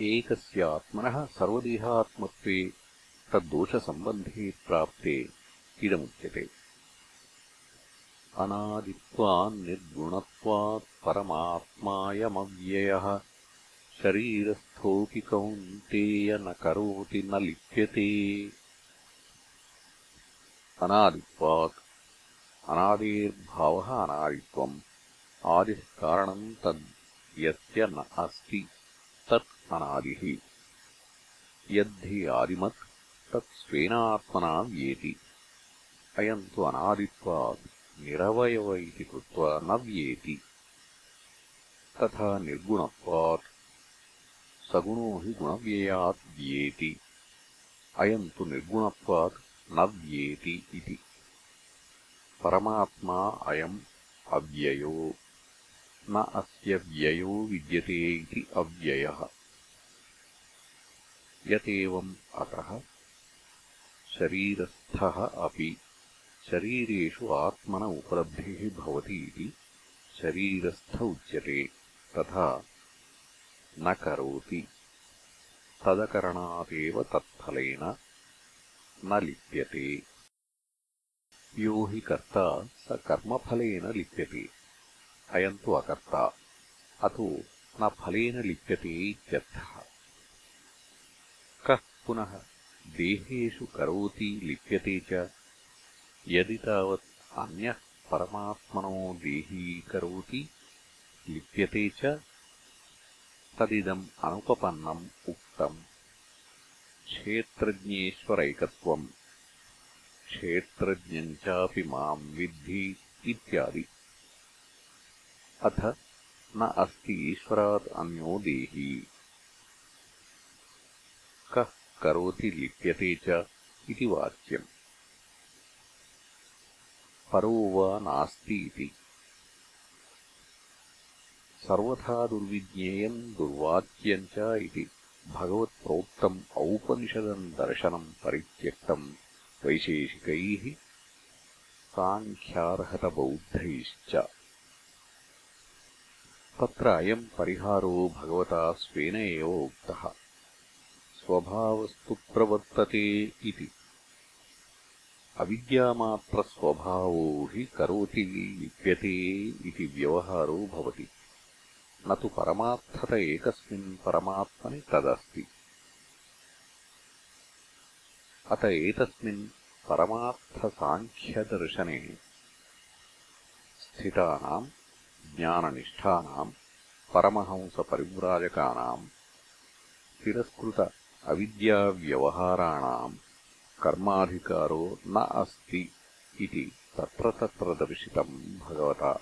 एकस्य आत्मनः सर्वदेहात्मत्वे तद्दोषसम्बन्धे प्राप्ते इदमुच्यते अनादित्वान्निर्गुणत्वात् परमात्मायमव्ययः शरीरस्थोऽपि कौन्तेय न करोति न लिप्यते। अनादित्वात् अनादेर्भावः अनादित्वम् आदिः कारणम् तद् यस्य न अस्ति तत् अनादिः यद्धि आदिमत् तत् स्वेनात्मना व्येति अयम् तु अनादित्वात् निरवयव इति कृत्वा न व्येति तथा निर्गुणत्वात् सगुणो हि गुणव्ययात् व्येति अयम् तु निर्गुणत्वात् न व्येति इति। परमात्मा अयम् अव्ययो न अस्य व्ययो विद्यते इति अव्ययः। यतेवम् अतः शरीरस्थः अपि शरीरेषु आत्मन उपलब्धिः भवति इति शरीरस्थ उच्यते तथा न करोति। तदकरणादेव तत्फलेन न लिप्यते। यो हि कर्ता स कर्मफलेन लिप्यते अयम् तु अकर्ता। अतो न फलेन लिप्यते इत्यर्थः। कः पुनः देहेषु करोति लिप्यते च? यदि तावत् अन्यः परमात्मनो देहीकरोति लिप्यते च? तदिदम् अनुपपन्नम् उक्तम्। क्षेत्रज्ञेश्वरैकत्वम्। क्षेत्रज्ञम् चापि माम् विद्धि इत्यादि अथ न अस्ति ईश्वरात् अन्यो देही। कः करोति लिप्यते च इति वाच्यम्। परो वा नास्ति इति। सर्वथा दुर्विज्ञेयम् दुर्वाच्यम् च इति भगवत्प्रोक्तम् औपनिषदम् दर्शनम् परित्यक्तम् वैशेषिकैः साङ्ख्यार्हतबौद्धैश्च तत्र अयम् परिहारो भगवता स्वेन एव उक्तः। स्वभावस्तु प्रवर्तते इति। अविद्यामात्रस्वभावो हि करोति लिप्यते इति व्यवहारो भवति। न तु परमार्थत एकस्मिन् परमात्मनि तदस्ति। अत एतस्मिन् परमार्थसाङ्ख्यदर्शने स्थितानाम् ज्ञाननिष्ठानाम् परमहंसपरिव्राजकानाम् तिरस्कृत अविद्याव्यवहाराणाम् कर्माधिकारो न अस्ति इति तत्र तत्र दर्शितम् भगवता